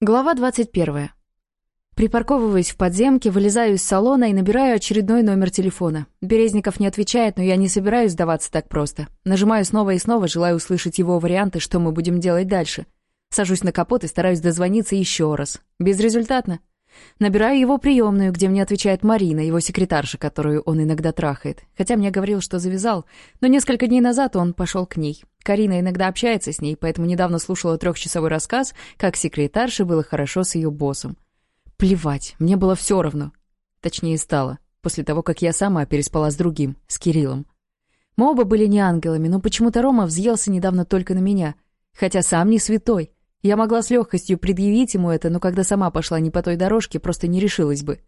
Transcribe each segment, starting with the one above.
Глава 21. Припарковываясь в подземке, вылезаю из салона и набираю очередной номер телефона. Березников не отвечает, но я не собираюсь сдаваться так просто. Нажимаю снова и снова, желаю услышать его варианты, что мы будем делать дальше. Сажусь на капот и стараюсь дозвониться еще раз. Безрезультатно. Набираю его приемную, где мне отвечает Марина, его секретарша, которую он иногда трахает. Хотя мне говорил, что завязал, но несколько дней назад он пошел к ней. Карина иногда общается с ней, поэтому недавно слушала трехчасовой рассказ, как секретарше было хорошо с ее боссом. Плевать, мне было все равно. Точнее, стало. После того, как я сама переспала с другим, с Кириллом. Мы оба были не ангелами, но почему-то Рома взъелся недавно только на меня. Хотя сам не святой. Я могла с легкостью предъявить ему это, но когда сама пошла не по той дорожке, просто не решилась бы.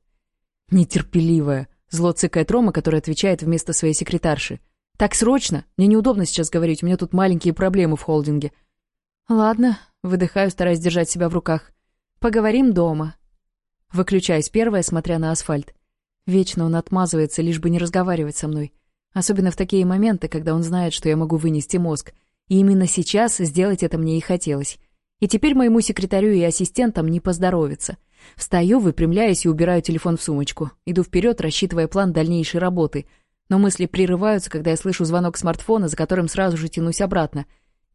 Нетерпеливая. Зло цыкает Рома, который отвечает вместо своей секретарши. «Так срочно! Мне неудобно сейчас говорить, у меня тут маленькие проблемы в холдинге». «Ладно», — выдыхаю, стараясь держать себя в руках. «Поговорим дома». Выключаюсь первая, смотря на асфальт. Вечно он отмазывается, лишь бы не разговаривать со мной. Особенно в такие моменты, когда он знает, что я могу вынести мозг. И именно сейчас сделать это мне и хотелось. И теперь моему секретарю и ассистентам не поздоровится. Встаю, выпрямляюсь и убираю телефон в сумочку. Иду вперед, рассчитывая план дальнейшей работы. Но мысли прерываются, когда я слышу звонок смартфона, за которым сразу же тянусь обратно.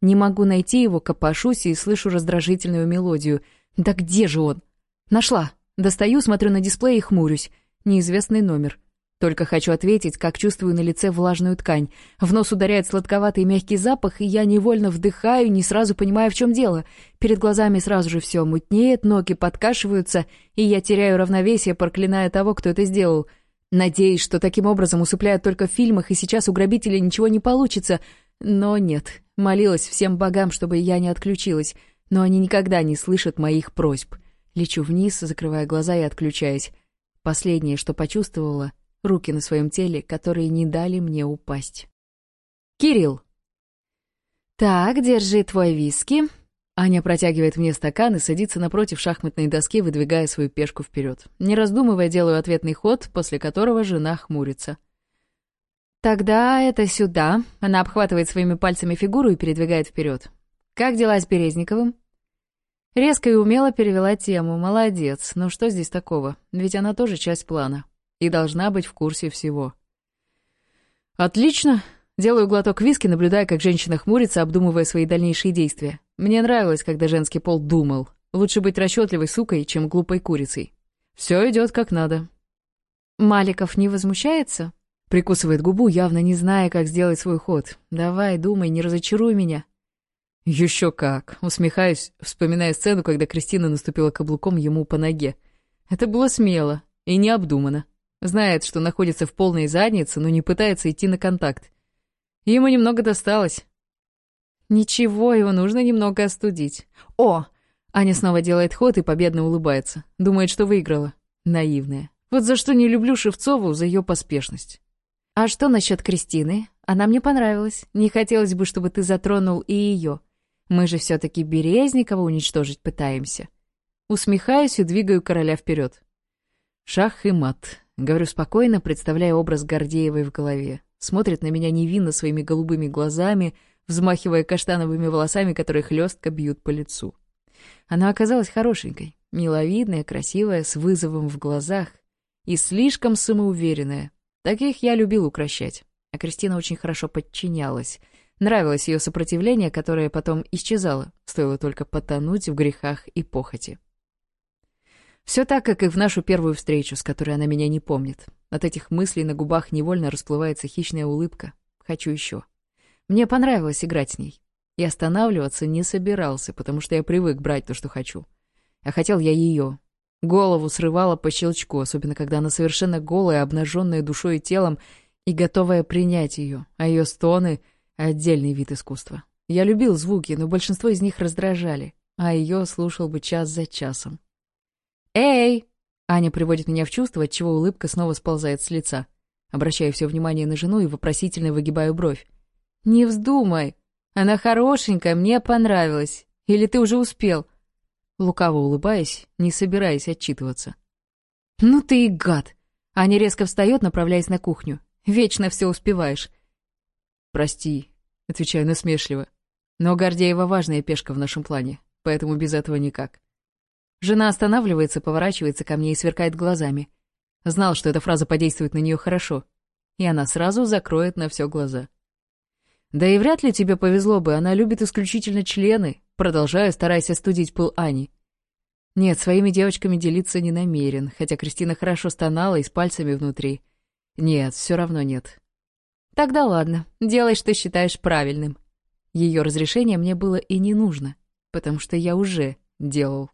Не могу найти его, копошусь и слышу раздражительную мелодию. «Да где же он?» «Нашла!» Достаю, смотрю на дисплей и хмурюсь. Неизвестный номер. Только хочу ответить, как чувствую на лице влажную ткань. В нос ударяет сладковатый мягкий запах, и я невольно вдыхаю, не сразу понимая, в чем дело. Перед глазами сразу же все мутнеет, ноги подкашиваются, и я теряю равновесие, проклиная того, кто это сделал. Надеюсь, что таким образом усыпляют только в фильмах, и сейчас у грабителя ничего не получится. Но нет. Молилась всем богам, чтобы я не отключилась. Но они никогда не слышат моих просьб. Лечу вниз, закрывая глаза и отключаясь. Последнее, что почувствовала — руки на своем теле, которые не дали мне упасть. «Кирилл!» «Так, держи твой виски». Аня протягивает мне стакан и садится напротив шахматной доски, выдвигая свою пешку вперед. Не раздумывая, делаю ответный ход, после которого жена хмурится. «Тогда это сюда». Она обхватывает своими пальцами фигуру и передвигает вперед. «Как дела с Березниковым?» Резко и умело перевела тему. «Молодец. Но ну что здесь такого? Ведь она тоже часть плана». И должна быть в курсе всего. Отлично. Делаю глоток виски, наблюдая, как женщина хмурится, обдумывая свои дальнейшие действия. Мне нравилось, когда женский пол думал. Лучше быть расчетливой сукой, чем глупой курицей. Все идет как надо. Маликов не возмущается? Прикусывает губу, явно не зная, как сделать свой ход. «Давай, думай, не разочаруй меня». «Еще как!» — усмехаюсь, вспоминая сцену, когда Кристина наступила каблуком ему по ноге. «Это было смело и необдуманно». Знает, что находится в полной заднице, но не пытается идти на контакт. Ему немного досталось. Ничего, его нужно немного остудить. О! Аня снова делает ход и победно улыбается. Думает, что выиграла. Наивная. Вот за что не люблю Шевцову, за ее поспешность. А что насчет Кристины? Она мне понравилась. Не хотелось бы, чтобы ты затронул и ее. Мы же все-таки Березникова уничтожить пытаемся. Усмехаюсь и двигаю короля вперед. Шах и мат. Говорю спокойно, представляя образ Гордеевой в голове. Смотрит на меня невинно своими голубыми глазами, взмахивая каштановыми волосами, которые хлестко бьют по лицу. Она оказалась хорошенькой, миловидная, красивая, с вызовом в глазах и слишком самоуверенная. Таких я любил укращать. А Кристина очень хорошо подчинялась. Нравилось ее сопротивление, которое потом исчезало, стоило только потонуть в грехах и похоти. Все так, как и в нашу первую встречу, с которой она меня не помнит. От этих мыслей на губах невольно расплывается хищная улыбка. Хочу еще. Мне понравилось играть с ней. И останавливаться не собирался, потому что я привык брать то, что хочу. А хотел я ее. Голову срывала по щелчку, особенно когда она совершенно голая, обнаженная душой и телом, и готовая принять ее, а ее стоны — отдельный вид искусства. Я любил «Эй!» Аня приводит меня в чувство, от чего улыбка снова сползает с лица. Обращаю все внимание на жену и вопросительно выгибаю бровь. «Не вздумай! Она хорошенькая, мне понравилась. Или ты уже успел?» Лукаво улыбаясь, не собираясь отчитываться. «Ну ты и гад!» Аня резко встает, направляясь на кухню. «Вечно все успеваешь!» «Прости», — отвечаю насмешливо. «Но Гордеева важная пешка в нашем плане, поэтому без этого никак». Жена останавливается, поворачивается ко мне и сверкает глазами. Знал, что эта фраза подействует на нее хорошо. И она сразу закроет на все глаза. «Да и вряд ли тебе повезло бы, она любит исключительно члены», продолжаю, стараясь остудить пыл Ани. Нет, своими девочками делиться не намерен, хотя Кристина хорошо стонала и с пальцами внутри. Нет, все равно нет. Тогда ладно, делай, что считаешь правильным. Ее разрешение мне было и не нужно, потому что я уже делал.